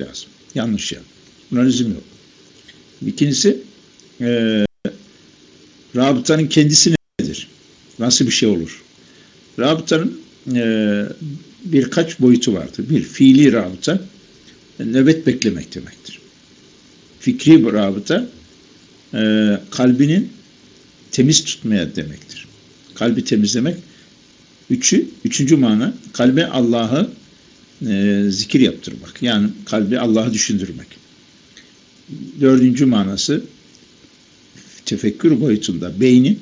lazım. Yanlış yani. Buna lüzum yok. İkincisi e, rabıtanın kendisi nedir? Nasıl bir şey olur? Rabıtanın e, birkaç boyutu vardır. Bir, fiili rabıta nöbet beklemek demektir. Fikri rabıta e, kalbinin temiz tutmaya demektir. Kalbi temizlemek. Üçü, üçüncü mana kalbe Allah'ı e, zikir yaptırmak. Yani kalbi Allah'ı düşündürmek. Dördüncü manası tefekkür boyutunda beynin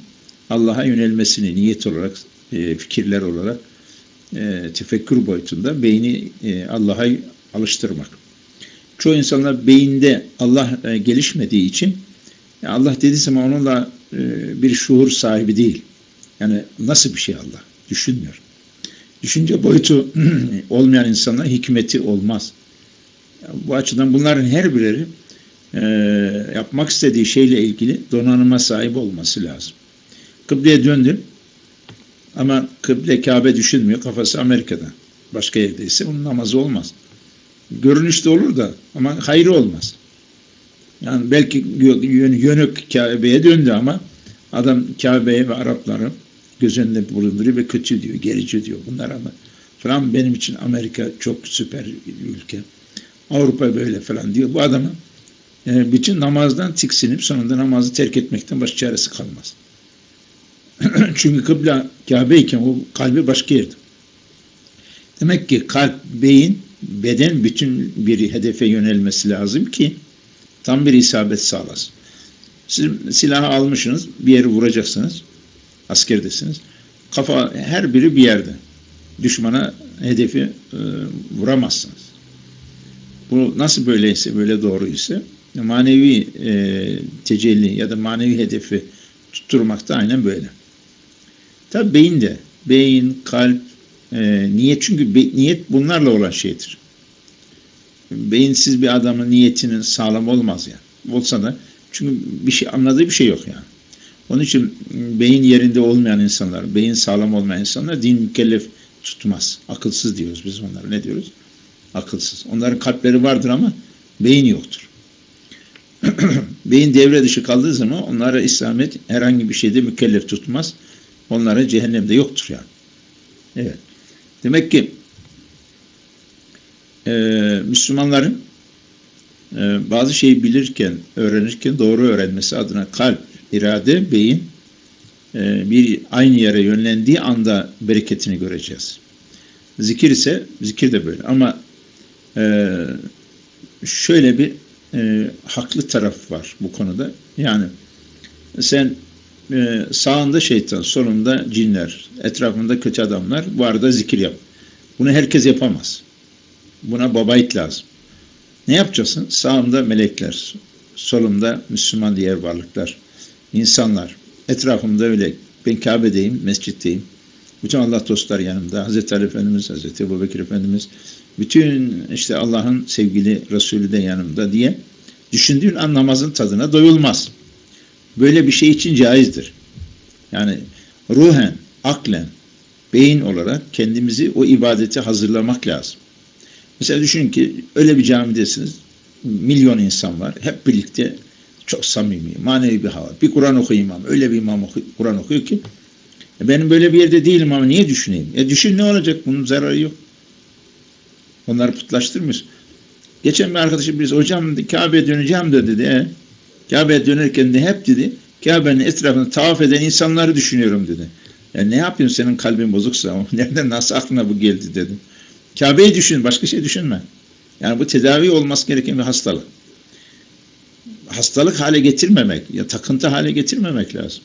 Allah'a yönelmesini niyet olarak, e, fikirler olarak e, tefekkür boyutunda beyni e, Allah'a alıştırmak. Çoğu insanlar beyinde Allah e, gelişmediği için Allah dediği zaman onunla e, bir şuur sahibi değil. Yani nasıl bir şey Allah? Düşünmüyor. Düşünce boyutu olmayan insana hikmeti olmaz. Bu açıdan bunların her birleri e, yapmak istediği şeyle ilgili donanıma sahip olması lazım. Kıbleye döndü ama kıble Kabe düşünmüyor. Kafası Amerika'da. Başka yerdeyse onun namazı olmaz. Görünüşte olur da ama hayrı olmaz. Yani belki yönük Kabe'ye döndü ama adam Kabe'ye ve Arapları göz önünde bulunduruyor ve kötü diyor, gerici diyor. Bunlar ama falan benim için Amerika çok süper bir ülke. Avrupa böyle falan diyor. Bu adamın e, bütün namazdan tiksinip sonunda namazı terk etmekten başka çaresi kalmaz. Çünkü kıble Kabe iken o kalbi başka yerde. Demek ki kalp, beyin, beden bütün bir hedefe yönelmesi lazım ki tam bir isabet sağlasın. Siz silahı almışsınız, bir yeri vuracaksınız, askerdesiniz. Kafa her biri bir yerde. Düşmana hedefi e, vuramazsınız. Bu nasıl böyleyse, böyle doğruysa manevi e, tecelli ya da manevi hedefi tutturmak da aynen böyle. Tabi beyin de, beyin, kalp, e, niyet çünkü be, niyet bunlarla olan şeydir. Beyinsiz bir adamın niyetinin sağlam olmaz yani. Olsa da çünkü bir şey anladığı bir şey yok yani. Onun için beyin yerinde olmayan insanlar, beyin sağlam olmayan insanlar din mükellef tutmaz. Akılsız diyoruz biz onlara. Ne diyoruz? Akılsız. Onların kalpleri vardır ama beyin yoktur. beyin devre dışı kaldığı zaman onlara İslamiyet herhangi bir şeyde mükellef tutmaz. Onlara cehennemde yoktur yani. Evet. Demek ki e, Müslümanların bazı şeyi bilirken, öğrenirken doğru öğrenmesi adına kalp, irade, beyin e, bir aynı yere yönlendiği anda bereketini göreceğiz. Zikir ise, zikir de böyle ama e, şöyle bir e, haklı taraf var bu konuda. Yani sen sağında şeytan, solunda cinler, etrafında kötü adamlar, bu arada zikir yap. Bunu herkes yapamaz. Buna babayit lazım. Ne yapacaksın? Sağımda melekler, solumda Müslüman diğer varlıklar, insanlar. Etrafımda öyle. Ben Kabe'deyim, mescitteyim. Bütün Allah dostlar yanımda. Hazreti Ali Efendimiz, Hazreti Ebu Bekir Efendimiz, bütün işte Allah'ın sevgili Resulü de yanımda diye düşündüğün an namazın tadına doyulmaz. Böyle bir şey için caizdir. Yani ruhen, aklen, beyin olarak kendimizi o ibadete hazırlamak lazım. Mesela düşünün ki öyle bir camidesiniz, milyon insan var, hep birlikte çok samimi, manevi bir hava. Bir Kur'an okuyayım ama öyle bir imam Kur'an okuyor ki e benim böyle bir yerde değilim ama niye düşüneyim? E düşün ne olacak? Bunun zararı yok. Onları putlaştırmıyor. Geçen bir arkadaşım birisi hocam Kabe'ye döneceğim de dedi. E, Kabe'ye dönerken de hep dedi Kabe'nin etrafını tavaf eden insanları düşünüyorum dedi. Yani ne yapıyorsun senin kalbin bozuksa nereden nasıl aklına bu geldi dedim. Kabe'yi düşün başka şey düşünme. Yani bu tedavi olması gereken bir hastalık. Hastalık hale getirmemek ya takıntı hale getirmemek lazım.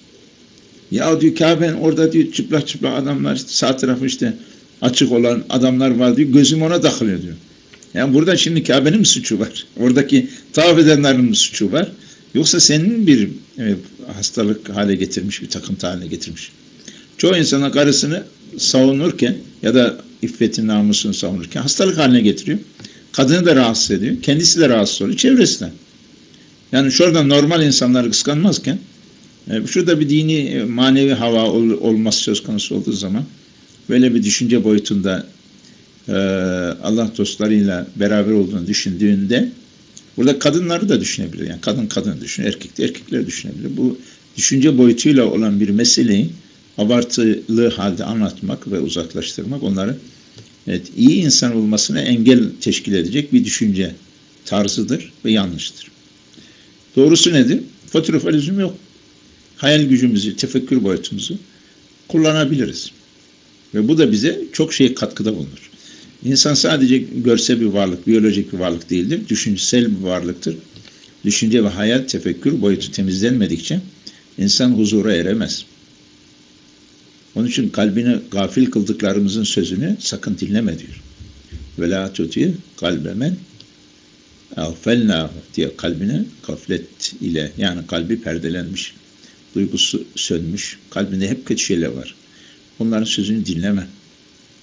Ya diyor Kabe'nin orada diyor çıplak çıplak adamlar sağ tarafı işte açık olan adamlar var diyor. Gözüm ona takılıyor diyor. Yani burada şimdi Kabe'nin mi suçu var? Oradaki tavaf edenlerin mi suçu var? Yoksa senin bir e, hastalık hale getirmiş, bir takıntı haline getirmiş. Çoğu insana karısını savunurken ya da iffetin namusunu savunurken hastalık haline getiriyor. Kadını da rahatsız ediyor. Kendisi de rahatsız oluyor. Çevresinden. Yani şurada normal insanları kıskanmazken e, şurada bir dini e, manevi hava ol, olması söz konusu olduğu zaman böyle bir düşünce boyutunda e, Allah dostlarıyla beraber olduğunu düşündüğünde burada kadınları da düşünebilir. Yani kadın kadın düşün, erkek de erkekler düşünebilir. Bu düşünce boyutuyla olan bir meseleyi abartılı halde anlatmak ve uzaklaştırmak onları evet, iyi insan olmasına engel teşkil edecek bir düşünce tarzıdır ve yanlıştır. Doğrusu nedir? Fotoğrafalizm yok. Hayal gücümüzü, tefekkür boyutumuzu kullanabiliriz. Ve bu da bize çok şey katkıda bulunur. İnsan sadece görsel bir varlık, biyolojik bir varlık değildir. Düşünsel bir varlıktır. Düşünce ve hayal, tefekkür boyutu temizlenmedikçe insan huzura eremez. Onun için kalbini gafil kıldıklarımızın sözünü sakın dinleme diyor. Ve la tuti kalbemen Ağfelnâhu diye kalbine gaflet ile yani kalbi perdelenmiş, duygusu sönmüş, kalbinde hep kötü şeyler var. Onların sözünü dinleme.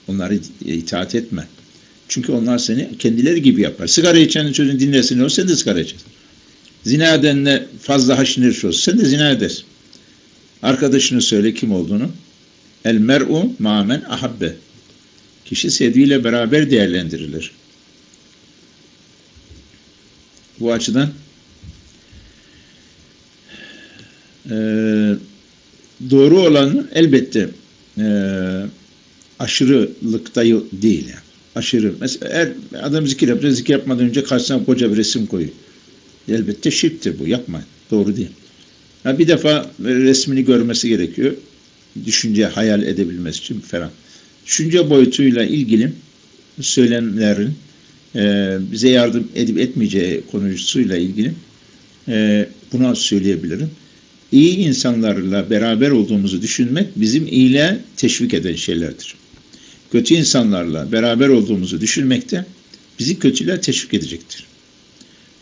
Onları itaat etme. Çünkü onlar seni kendileri gibi yapar. Sigara içenin sözünü dinlesin o sen de sigara içersin. Zina edenle fazla haşinir olsun. Sen de zina edersin. Arkadaşını söyle kim olduğunu. El mer'u ma'men ahabbe. Kişi sevdiğiyle beraber değerlendirilir. Bu açıdan e, doğru olan elbette e, aşırılıkta değil. Yani. Aşırı. Mesela eğer adam zikir yapıyor, zikir yapmadan önce karşısına koca bir resim koyuyor. Elbette şirktir bu. Yapmayın. Doğru değil. Ha, bir defa resmini görmesi gerekiyor. Düşünce, hayal edebilmesi için falan. Düşünce boyutuyla ilgili söylemlerin e, bize yardım edip etmeyeceği konusuyla ilgili e, buna söyleyebilirim. İyi insanlarla beraber olduğumuzu düşünmek bizim iyiliğe teşvik eden şeylerdir. Kötü insanlarla beraber olduğumuzu düşünmek de bizi kötülüğe teşvik edecektir.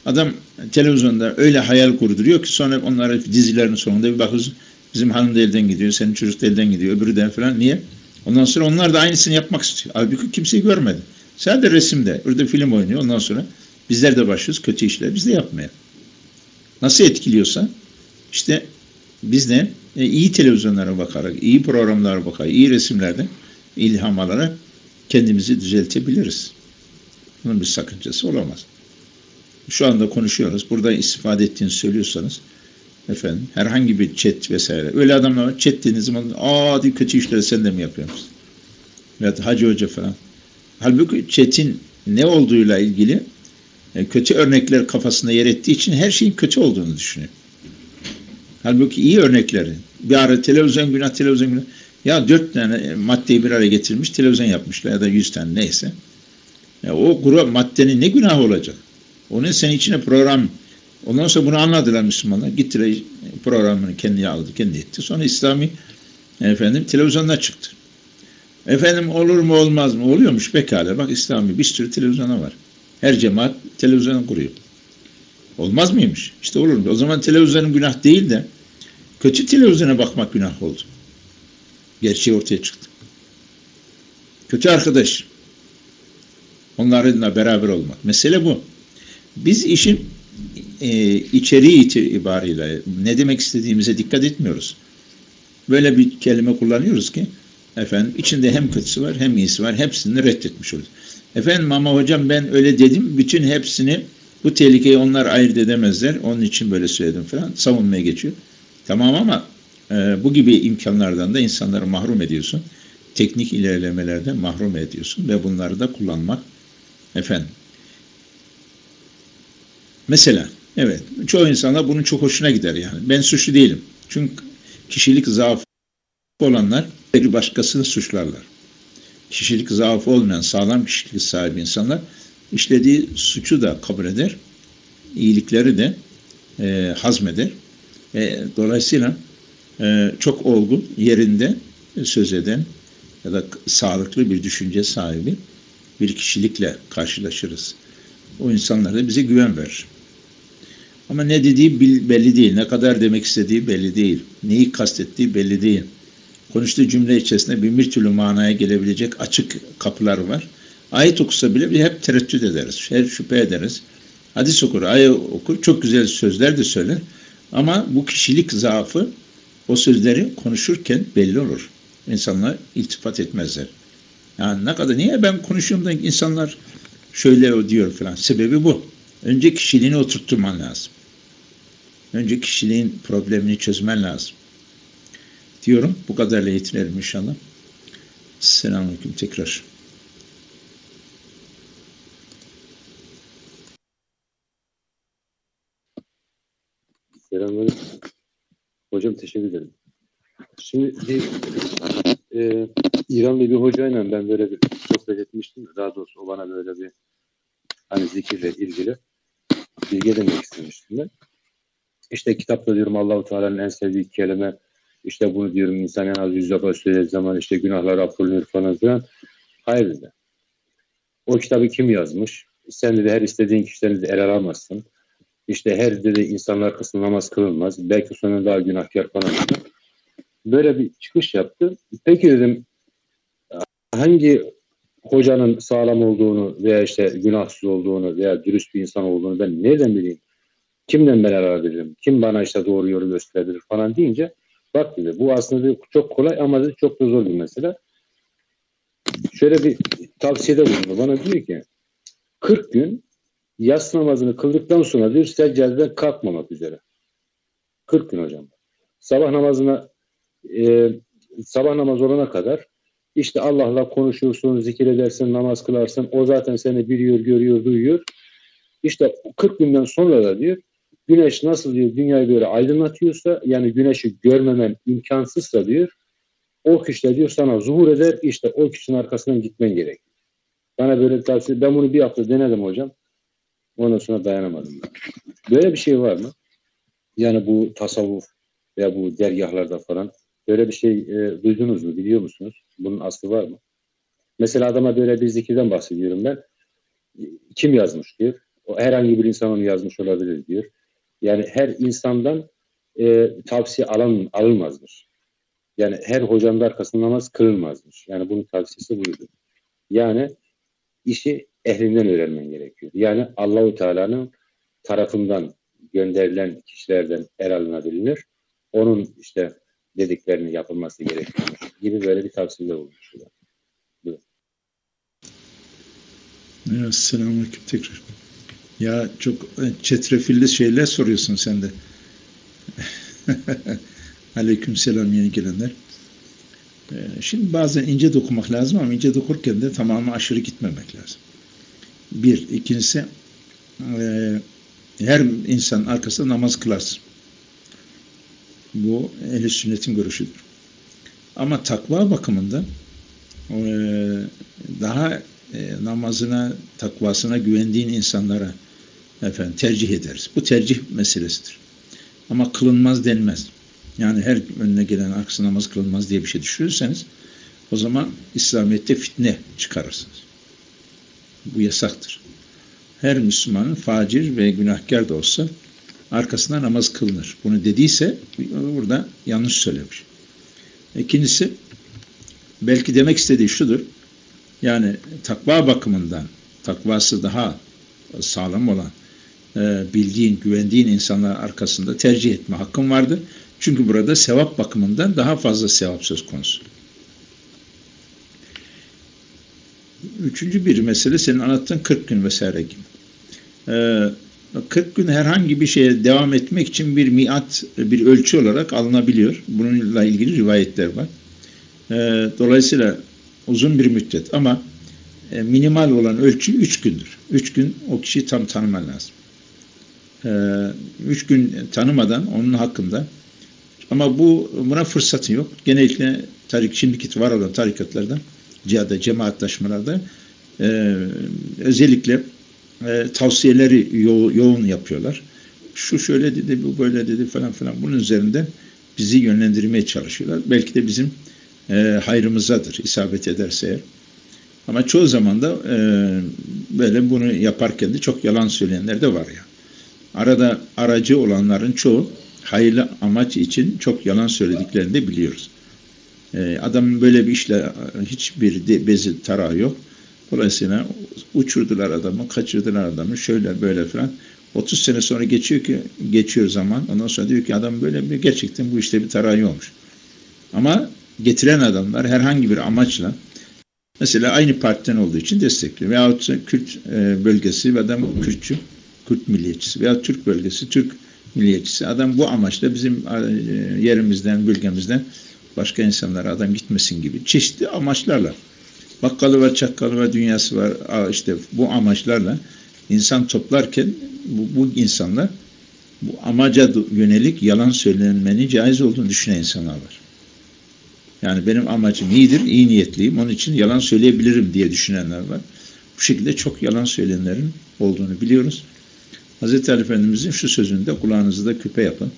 Adam televizyonda öyle hayal kurduruyor ki sonra onlara dizilerin sonunda bir bakıyorsun bizim hanım da elden gidiyor, senin çocuk da elden gidiyor, öbürü de falan. Niye? Ondan sonra onlar da aynısını yapmak istiyor. Halbuki kimseyi görmedi. Sadece resimde. Orada film oynuyor. Ondan sonra bizler de başlıyoruz kötü işler. Biz de yapmaya. Nasıl etkiliyorsa işte biz de e, iyi televizyonlara bakarak, iyi programlara bakarak, iyi resimlerden ilham alarak kendimizi düzeltebiliriz. Bunun bir sakıncası olamaz. Şu anda konuşuyoruz. Burada istifade ettiğini söylüyorsanız efendim herhangi bir chat vesaire. Öyle adamlar var. Chat dediğiniz zaman aa diye kötü işleri sen de mi yapıyorsun? Veya Hacı Hoca falan. Halbuki chat'in ne olduğuyla ilgili e, kötü örnekler kafasında yer ettiği için her şeyin kötü olduğunu düşünüyor. Halbuki iyi örnekleri. Bir ara televizyon günah, televizyon günah. Ya dört tane maddeyi bir araya getirmiş, televizyon yapmışlar ya da yüz tane neyse. Ya o grup maddenin ne günahı olacak? Onun senin içine program. Ondan sonra bunu anladılar Müslümanlar. Gittiler programını kendi aldı, kendi etti. Sonra İslami efendim televizyonda çıktı. Efendim olur mu olmaz mı? Oluyormuş pekala. Bak İslami bir sürü televizyona var. Her cemaat televizyon kuruyor. Olmaz mıymış? İşte olur mu? O zaman televizyonun günah değil de kötü televizyona bakmak günah oldu. Gerçeği ortaya çıktı. Kötü arkadaş. Onlarla beraber olmak. Mesele bu. Biz işin e, içeriği itibarıyla ne demek istediğimize dikkat etmiyoruz. Böyle bir kelime kullanıyoruz ki efendim içinde hem kötüsü var hem iyisi var. Hepsini reddetmiş oluyoruz. Efendim ama hocam ben öyle dedim. Bütün hepsini bu tehlikeyi onlar ayırt edemezler. Onun için böyle söyledim falan. Savunmaya geçiyor. Tamam ama e, bu gibi imkanlardan da insanları mahrum ediyorsun. Teknik ilerlemelerden mahrum ediyorsun ve bunları da kullanmak efendim. Mesela evet çoğu insana bunun çok hoşuna gider yani. Ben suçlu değilim. Çünkü kişilik zaafı olanlar bir başkasını suçlarlar. Kişilik zaafı olmayan sağlam kişilik sahibi insanlar işlediği suçu da kabul eder, iyilikleri de e, hazmeder. E, dolayısıyla e, çok olgun, yerinde söz eden ya da sağlıklı bir düşünce sahibi bir kişilikle karşılaşırız. O insanlar da bize güven verir. Ama ne dediği belli değil, ne kadar demek istediği belli değil, neyi kastettiği belli değil. Konuştuğu cümle içerisinde bin bir türlü manaya gelebilecek açık kapılar var. Ayet okusa bile hep tereddüt ederiz, hep şüphe ederiz. Hadis okur, ayet okur, çok güzel sözler de söyler. Ama bu kişilik zaafı o sözleri konuşurken belli olur. İnsanlar iltifat etmezler. Yani ne kadar niye ben konuşuyorum da insanlar şöyle diyor falan. Sebebi bu. Önce kişiliğini oturtturman lazım. Önce kişiliğin problemini çözmen lazım. Diyorum. Bu kadarla yetinelim inşallah. Selamünaleyküm tekrar. Selamünaleyküm. Hocam teşekkür ederim. Şimdi bir e, İranlı bir hocayla ben böyle bir sohbet etmiştim. Daha doğrusu o bana böyle bir hani zikirle ilgili bilgi edinmek istemiştim ben. İşte kitapta diyorum Allahu Teala'nın en sevdiği kelime işte bunu diyorum insan en az yüz defa söylediği zaman işte günahlar affolunur falan filan. Hayır dedi. O kitabı kim yazmış? Sen de her istediğin kişileri de el alamazsın. İşte her dedi insanlar kısmı namaz kılınmaz. Belki sonra daha günahkar falan. Böyle bir çıkış yaptı. Peki dedim hangi hocanın sağlam olduğunu veya işte günahsız olduğunu veya dürüst bir insan olduğunu ben nereden bileyim? Kimden ben alabilirim? Kim bana işte doğru yolu gösterebilir falan deyince bak dedi bu aslında çok kolay ama dedi, çok da zor bir mesele. Şöyle bir tavsiyede bulundu. Bana diyor ki 40 gün yas namazını kıldıktan sonra diyor seccadeden kalkmamak üzere. 40 gün hocam. Sabah namazına e, sabah namaz olana kadar işte Allah'la konuşursun, zikir edersin, namaz kılarsın. O zaten seni biliyor, görüyor, duyuyor. İşte 40 günden sonra da diyor güneş nasıl diyor dünyayı böyle aydınlatıyorsa yani güneşi görmemen imkansızsa diyor o kişi diyor sana zuhur eder işte o kişinin arkasından gitmen gerek. Bana böyle tavsiye ben bunu bir hafta denedim hocam. Ondan sonra dayanamadım. Ben. Böyle bir şey var mı? Yani bu tasavvuf veya bu dergahlarda falan böyle bir şey e, duydunuz mu? Biliyor musunuz? Bunun aslı var mı? Mesela adama böyle bir zikirden bahsediyorum ben. Kim yazmış diyor. O herhangi bir insan onu yazmış olabilir diyor. Yani her insandan e, tavsiye alan, alınmazmış. Yani her hocanın da arkasında namaz kılınmazmış. Yani bunun tavsiyesi buydu. Yani işi ehlinden öğrenmen gerekiyor. Yani Allahu Teala'nın tarafından gönderilen kişilerden el alınabilir. Onun işte dediklerini yapılması gerekiyor gibi böyle bir tavsiyede olmuş. Evet, selamünaleyküm tekrar. Ya çok çetrefilli şeyler soruyorsun sen de. Aleyküm selam yeni gelenler. Şimdi bazen ince dokumak lazım ama ince dokurken de tamamı aşırı gitmemek lazım. Bir. ikincisi e, her insan arkasında namaz kılarsın. Bu ehl sünnetin görüşüdür. Ama takva bakımında e, daha e, namazına, takvasına güvendiğin insanlara efendim tercih ederiz. Bu tercih meselesidir. Ama kılınmaz denmez. Yani her önüne gelen arkası namaz kılınmaz diye bir şey düşünürseniz o zaman İslamiyet'te fitne çıkarırsınız. Bu yasaktır. Her Müslümanın facir ve günahkar da olsa arkasına namaz kılınır. Bunu dediyse burada yanlış söylemiş. İkincisi belki demek istediği şudur. Yani takva bakımından takvası daha sağlam olan e, bildiğin, güvendiğin insanlar arkasında tercih etme hakkın vardır. Çünkü burada sevap bakımından daha fazla sevap söz konusu. Üçüncü bir mesele senin anlattığın 40 gün vesaire gibi. Ee, 40 gün herhangi bir şeye devam etmek için bir miat, bir ölçü olarak alınabiliyor. Bununla ilgili rivayetler var. Ee, dolayısıyla uzun bir müddet ama e, minimal olan ölçü 3 gündür. 3 gün o kişiyi tam tanıman lazım. Ee, üç gün tanımadan onun hakkında ama bu buna fırsatı yok. Genellikle tarik, şimdiki var olan tarikatlardan cihada, cemaatlaşmalarda e, özellikle e, tavsiyeleri yo yoğun yapıyorlar. Şu şöyle dedi, bu böyle dedi falan filan. Bunun üzerinde bizi yönlendirmeye çalışıyorlar. Belki de bizim e, hayrımızadır isabet ederse eğer. Ama çoğu zaman da e, böyle bunu yaparken de çok yalan söyleyenler de var ya. Arada aracı olanların çoğu hayırlı amaç için çok yalan söylediklerini de biliyoruz. E, adamın böyle bir işle hiçbir de, bezi tarağı yok. Dolayısıyla uçurdular adamı, kaçırdılar adamı, şöyle böyle falan. 30 sene sonra geçiyor ki geçiyor zaman. Ondan sonra diyor ki adam böyle bir gerçekten bu işte bir tarağı olmuş. Ama getiren adamlar herhangi bir amaçla Mesela aynı partiden olduğu için destekliyor. Veyahut Kürt e, bölgesi ve adam Kürtçü, Kürt milliyetçisi veya Türk bölgesi, Türk milliyetçisi. Adam bu amaçla bizim e, yerimizden, bölgemizden başka insanlara adam gitmesin gibi çeşitli amaçlarla bakkalı var, çakkalı var, dünyası var. işte bu amaçlarla insan toplarken bu, bu insanlar bu amaca yönelik yalan söylenmenin caiz olduğunu düşünen insanlar var. Yani benim amacım iyidir, iyi niyetliyim. Onun için yalan söyleyebilirim diye düşünenler var. Bu şekilde çok yalan söyleyenlerin olduğunu biliyoruz. Hz. Ali Efendimizin şu sözünde kulağınızda küpe yapın.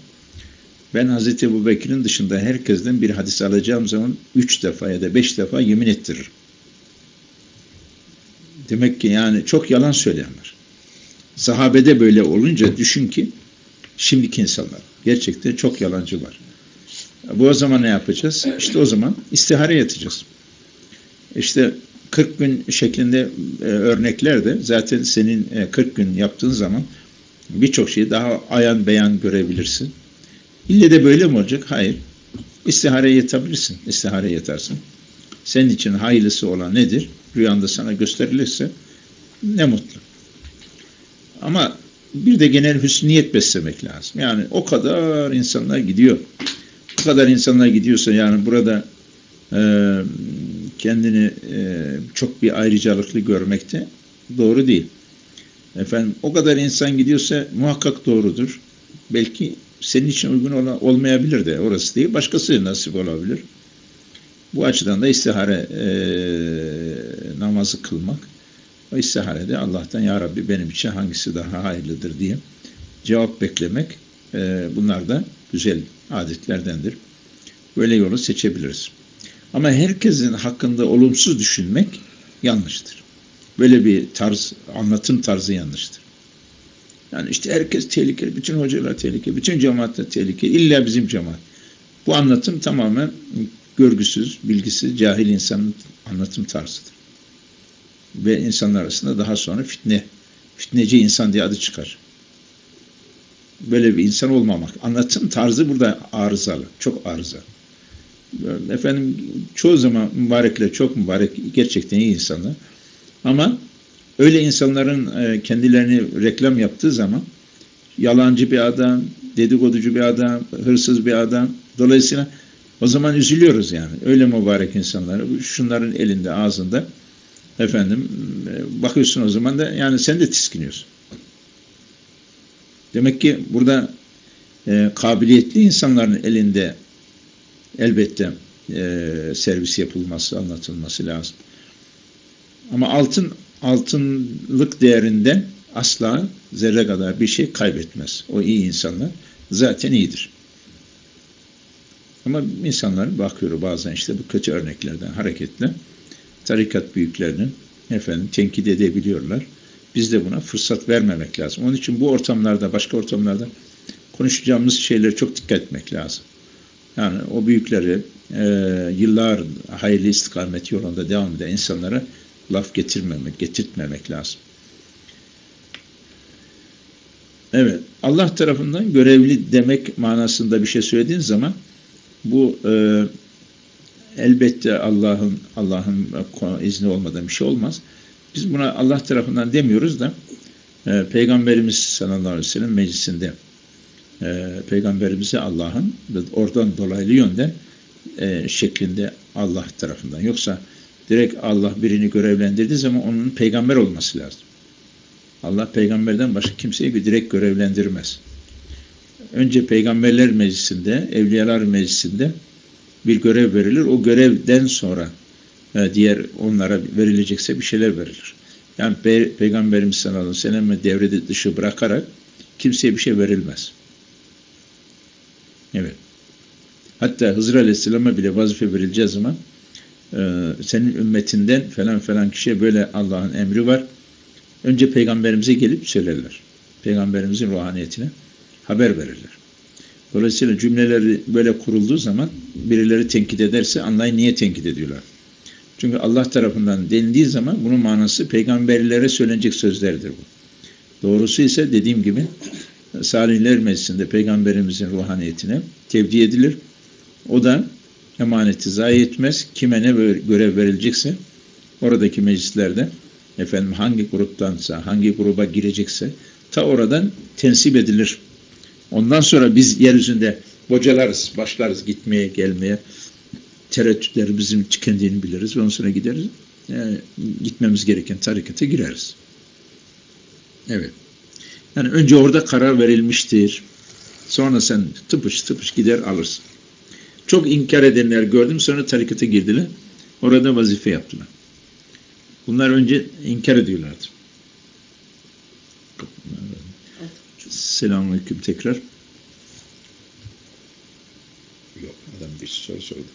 Ben Hz. Ebu Bekir'in dışında herkesten bir hadis alacağım zaman üç defa ya da beş defa yemin ettiririm. Demek ki yani çok yalan söyleyen var. Sahabede böyle olunca düşün ki şimdiki insanlar gerçekten çok yalancı var. Bu o zaman ne yapacağız? İşte o zaman istihare yatacağız. İşte 40 gün şeklinde e, örnekler de zaten senin e, 40 gün yaptığın zaman birçok şeyi daha ayan beyan görebilirsin. İlle de böyle mi olacak? Hayır. İstihare yatabilirsin. İstihare yatarsın. Senin için hayırlısı olan nedir? Rüyanda sana gösterilirse ne mutlu. Ama bir de genel hüsniyet beslemek lazım. Yani o kadar insanlar gidiyor. Bu kadar insanlar gidiyorsa yani burada e, kendini e, çok bir ayrıcalıklı görmekte doğru değil. Efendim o kadar insan gidiyorsa muhakkak doğrudur. Belki senin için uygun ol olmayabilir de orası değil. Başkası nasip olabilir. Bu açıdan da istihare e, namazı kılmak o istiharede Allah'tan Ya Rabbi benim için hangisi daha hayırlıdır diye cevap beklemek e, bunlar da güzel adetlerdendir. Böyle yolu seçebiliriz. Ama herkesin hakkında olumsuz düşünmek yanlıştır. Böyle bir tarz, anlatım tarzı yanlıştır. Yani işte herkes tehlikeli, bütün hocalar tehlikeli, bütün cemaatler tehlikeli, illa bizim cemaat. Bu anlatım tamamen görgüsüz, bilgisiz, cahil insanın anlatım tarzıdır. Ve insanlar arasında daha sonra fitne, fitneci insan diye adı çıkar. Böyle bir insan olmamak. Anlatım tarzı burada arızalı, çok arızalı. Efendim çoğu zaman mübarekler çok mübarek, gerçekten iyi insanlar. Ama öyle insanların e, kendilerini reklam yaptığı zaman yalancı bir adam, dedikoducu bir adam, hırsız bir adam. Dolayısıyla o zaman üzülüyoruz yani. Öyle mübarek insanları şunların elinde, ağzında efendim e, bakıyorsun o zaman da yani sen de tiskiniyorsun. Demek ki burada e, kabiliyetli insanların elinde elbette e, servis yapılması, anlatılması lazım. Ama altın altınlık değerinden asla zerre kadar bir şey kaybetmez. O iyi insanlar zaten iyidir. Ama insanlar bakıyor bazen işte bu kötü örneklerden hareketle tarikat büyüklerinin efendim tenkit edebiliyorlar. Biz de buna fırsat vermemek lazım. Onun için bu ortamlarda, başka ortamlarda konuşacağımız şeylere çok dikkat etmek lazım. Yani o büyükleri e, yıllar hayırlı istikamet yolunda devam eden insanlara laf getirmemek, getirtmemek lazım. Evet, Allah tarafından görevli demek manasında bir şey söylediğin zaman bu e, elbette Allah'ın Allah'ın izni olmadan bir şey olmaz. Biz buna Allah tarafından demiyoruz da e, Peygamberimiz sallallahu aleyhi ve sellem meclisinde e, Peygamberimize Allah'ın oradan dolaylı yönden e, şeklinde Allah tarafından. Yoksa direkt Allah birini görevlendirdiği zaman onun peygamber olması lazım. Allah peygamberden başka kimseyi bir direkt görevlendirmez. Önce peygamberler meclisinde, evliyalar meclisinde bir görev verilir. O görevden sonra e, diğer onlara verilecekse bir şeyler verilir. Yani Pe Peygamberimiz sallallahu aleyhi ve sellem'e devrede dışı bırakarak kimseye bir şey verilmez. Evet. Hatta Hızır Aleyhisselam'a bile vazife verileceği zaman e, senin ümmetinden falan falan kişiye böyle Allah'ın emri var. Önce peygamberimize gelip söylerler. Peygamberimizin ruhaniyetine haber verirler. Dolayısıyla cümleleri böyle kurulduğu zaman birileri tenkit ederse anlayın niye tenkit ediyorlar. Çünkü Allah tarafından denildiği zaman bunun manası peygamberlere söylenecek sözlerdir bu. Doğrusu ise dediğim gibi Salihler Meclisi'nde peygamberimizin ruhaniyetine tevdi edilir. O da emaneti zayi etmez. Kime ne görev verilecekse oradaki meclislerde efendim hangi gruptansa, hangi gruba girecekse ta oradan tensip edilir. Ondan sonra biz yeryüzünde bocalarız, başlarız gitmeye, gelmeye. Tereddütlerimizin tükendiğini biliriz. Ondan sonra gideriz. Yani gitmemiz gereken tarikata gireriz. Evet. Yani önce orada karar verilmiştir. Sonra sen tıpış tıpış gider alırsın. Çok inkar edenler gördüm sonra tarikata girdiler. Orada vazife yaptılar. Bunlar önce inkar ediyorlardı. Selamünaleyküm tekrar. Yok adam bir soru sordu.